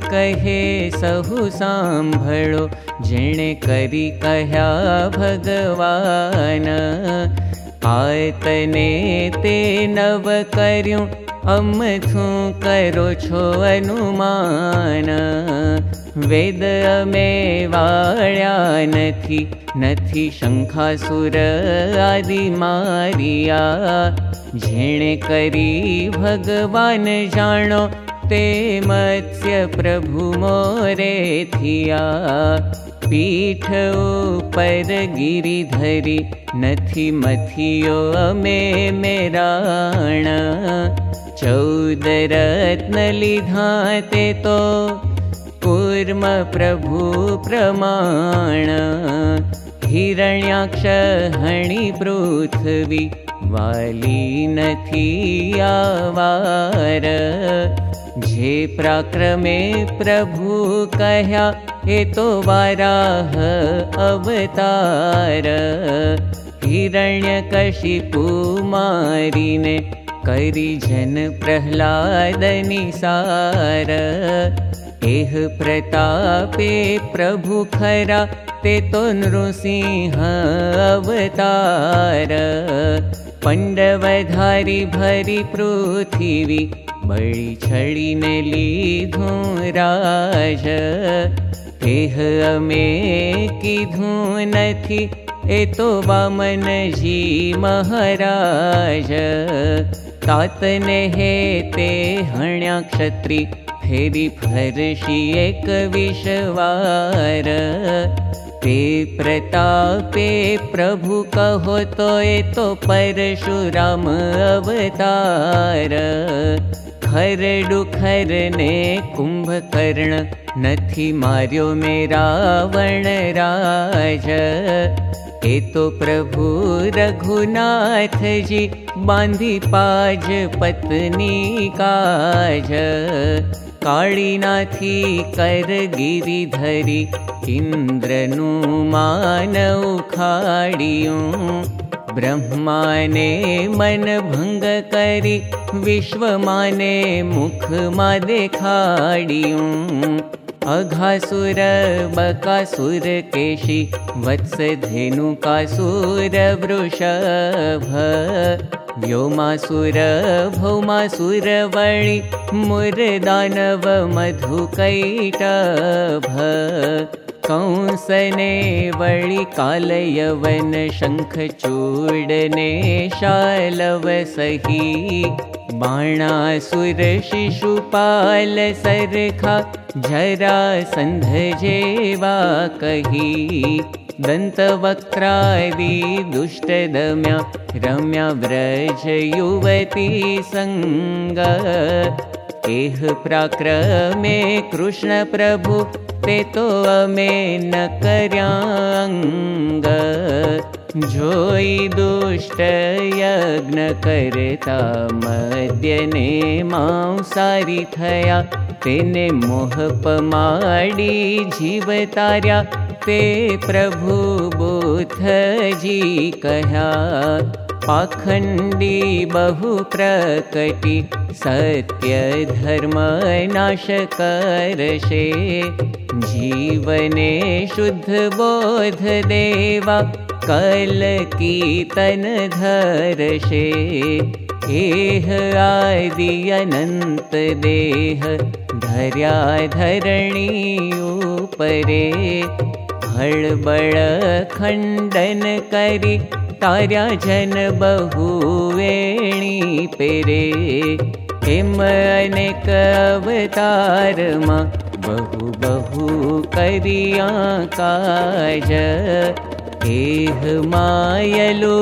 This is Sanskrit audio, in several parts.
कहे सहु सांभळो जेणे करी कह्या भगवान। आयतने ते नव कर्यूं अमथु करो छो अनुमान। वेद अमे वाळ्या नथी नथी शंखासुर आदि मारिया। जेणे करी भगवान जाणो मत्स्य प्रभु मोरे थिया। पीठ गिरिधरी नथी मथियो अमे मेराण। ते तो कूर्म प्रभु प्रमाण। हिरण्याक्ष हणि पृथ्वी वाली नथी आवार प्राक्रमे प्रभु कह्या हे तो अवतार। हिरण्यकशिपु मारिने करी जन प्रह्लादनि सार। प्रतापे प्रभु खरा ते तो नृसिंह अवतार। पण्डवधारी भरी पृथिवी बळि छळि ने राज। एह अमे किधु नथी ए तो वामन जी महाराज। तातने हे ते हण्या क्षत्री फेरी फरशी एक विश्वार ते प्रतापे प्रभु कहो तो ए तो परशुराम अवतार खरडु खरने कुंभकर्ण नथी मार्यो मेरा वर्ण राज ए तो प्रभु रघुनाथ जी बांधी पाज पत्नी काज। काली नाथी कर गिरी धरी ब्रह्मा ने मन भंग करी विश्व माने मुख मा देखाड़ियों अघासुर बकासुर केशी वत्स धेनुकासुर वृषभ। व्योमासुर भौमासुर वणि मुरदानव मधुकैटभ कंसने वळि कालयवन शङ्ख चूडने शालव सही। बाणासुर शिशुपाल सरखा झरा सन्ध जेवा कही। दन्तवक्त्रादि दुष्टदम्या रम्या व्रज युवती सङ्ग एह प्राक्रमे कृष्ण प्रभु ते अमे न कर्याङ्ग जोई दुष्ट यज्ञ करता मद्यने मांसारी थया। तेने मोह पमाडी जीवतार्या। ते प्रभु जी कह्या पाखण्डी बहु प्रकटि सत्य धर्म नाश करशे जीवने शुद्ध बोध देवा कल कीर्तन धरशे एह आदि अनन्त देह धर्या धरणी उपरे हळबळ खण्डन करि तार्या जन बहु वेणी पेरे. हेम अनेक अवतारमा बहु बहु करिया काज एह मायलु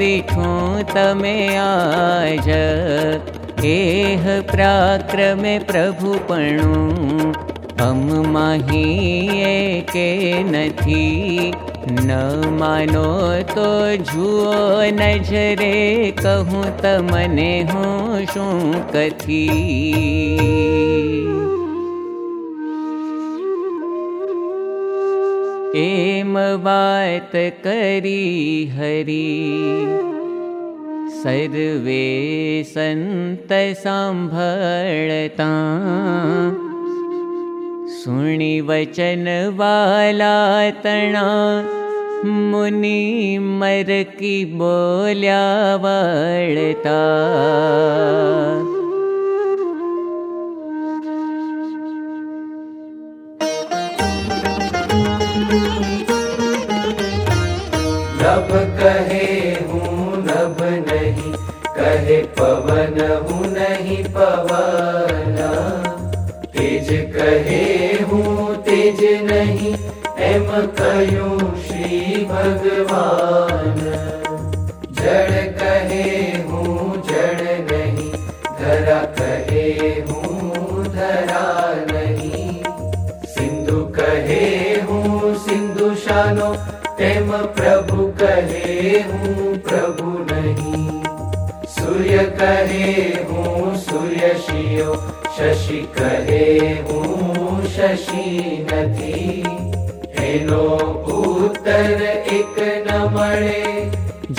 दिखो तमे आज. एह प्राक्रमे प्रभुपणु हम माही के नथी। न मानो तो जुओ नजरे कहूँ तमने हूँ शू कथी। एम बात करी हरी। सर्वे संत सुनि वचन वाला तणा मुनि मर की बोल्या वळता। नभ कहे हूँ नभ नहीं कहे पवन हूँ नहीं पवना तेज कहे हूँ, तेज नहीं, एम कयूं श्री भगवान। जड़ कहे हूँ, जड़ नहीं, धरा कहे हूँ, धरा नहीं। सिंधु कहे हूँ, सिंधु शानो तेम प्रभु कहे हूँ, प्रभु नहीं। सूर्य कहे हूँ, सूर्य शियो शशि कहे हूँ शशि नथी एनो उत्तर एक न मळे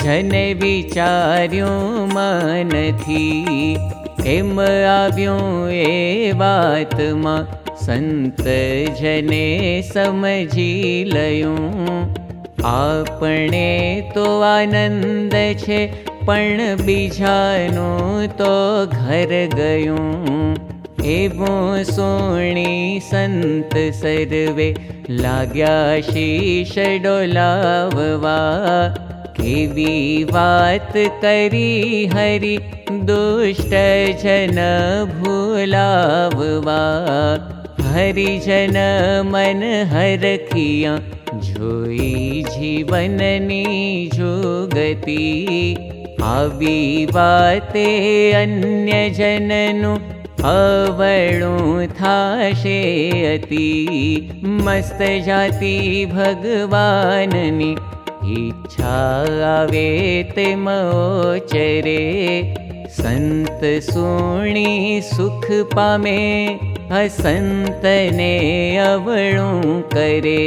जन विचार्यो मन थी एम आव्यो ए बात मा संत जने समझी लयूं આપણે તો આનંદ છે પણ બીજાનું તો ઘર ગયું सन्त सर्वे लाग्या शिषडो डोलाववा। केवी वात करी हरि दुष्ट जन भूलाववा। हरिजन मन हरखिया हर जीवननि जोगती। वाते अन्य जननु अवर्णु थाशे अति मस्त जाति भगवान्नि। इच्छा तरे सन्त सोणि सुख पामे हसन्त अवणु करे।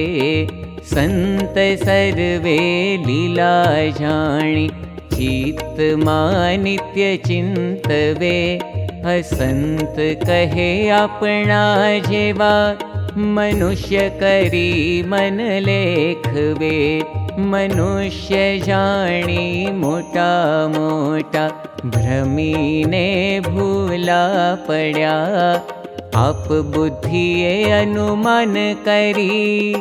सन्त सर्वे लीला जाणि चित्त मा नित्य चिन्तवे। कहे अपना जेवा मनुष्य करी मन लेखवे। मनुष्य जाणी मोटा मोटा भ्रमीने भूला पड्या। आप बुद्धिए अनुमान करी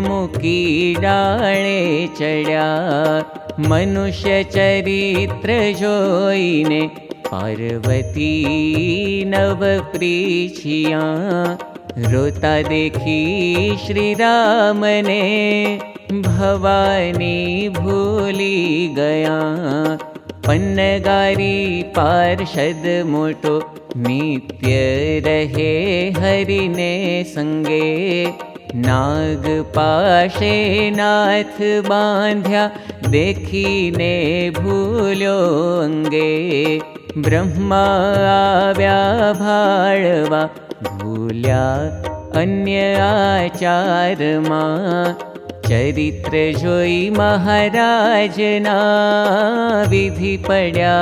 मुकी डाळे चढ्या मनुष्य चरित्र जोईने पार्वती नव प्रीछिया रोता देखी श्रीरामने भवानी भूली गया। पन्नगारी पार्षद मोटो नित्य रहे हरिने संगे। नाग पाशे नाथ बांध्या देखीने भूल्यो अंगे ब्रह्मा भाळवा भूल्या अन्य आचारमा चरित्र जोई महाराजना विधि पड्या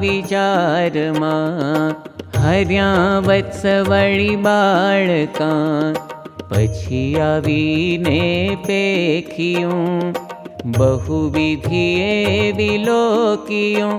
विचारमा हर्या वत्सवळी बाळका पछी आवीने पेखियूं बहुविधिए विलोकियूं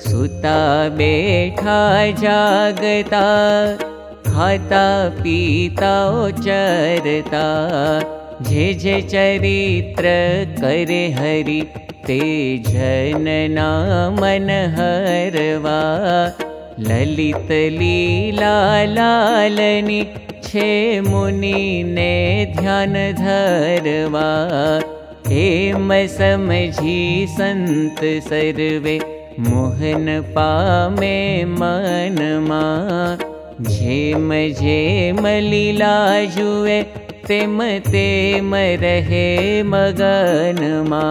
सुता बैठा जागता खाता पीता चरता जे जे चरित्र करे हरि ते जनना मन हरवा। ललित लीला लालनी छे मुनि ने ध्यान धरवा। हेम समझी संत सर्वे मोहन पामे मनमा झेम झेम लीला जुए तेम तेम रहे मगनमा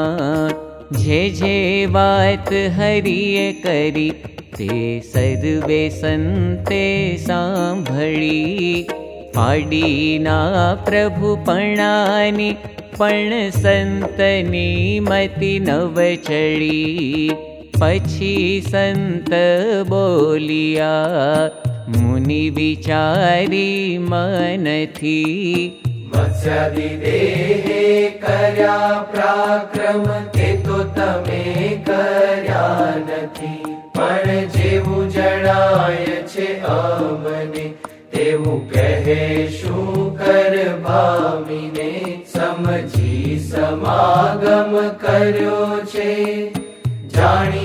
जे जे बात हरिये करी ते सर्वे संते सांभळी। पाडीना प्रभु पणानी पण संतनी मति नवचड़ी पछी संत बोलिया मुनि विचारी मन थी। मत्स्यादि देहे कर्या प्राक्रम ते तो तमे कर्या नथी। पण जेवु जणाय छे अमने तेवु कहे शू कर भामीने समझी समागम कर्यो छे। जानी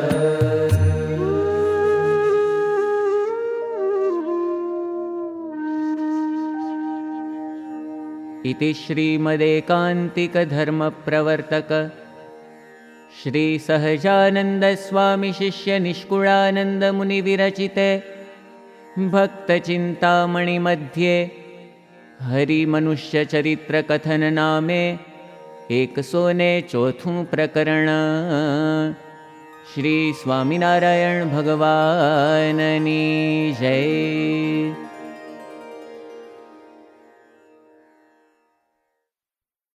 इति श्रीमदेकान्तिकधर्मप्रवर्तक। श्रीसहजानन्दस्वामिशिष्यनिष्कुळानन्दमुनिविरचिते भक्तचिन्तामणिमध्ये हरिमनुष्यचरित्रकथननामे एकसोने चौथुं प्रकरण। श्रीस्वामिनारायण भगवाननी जय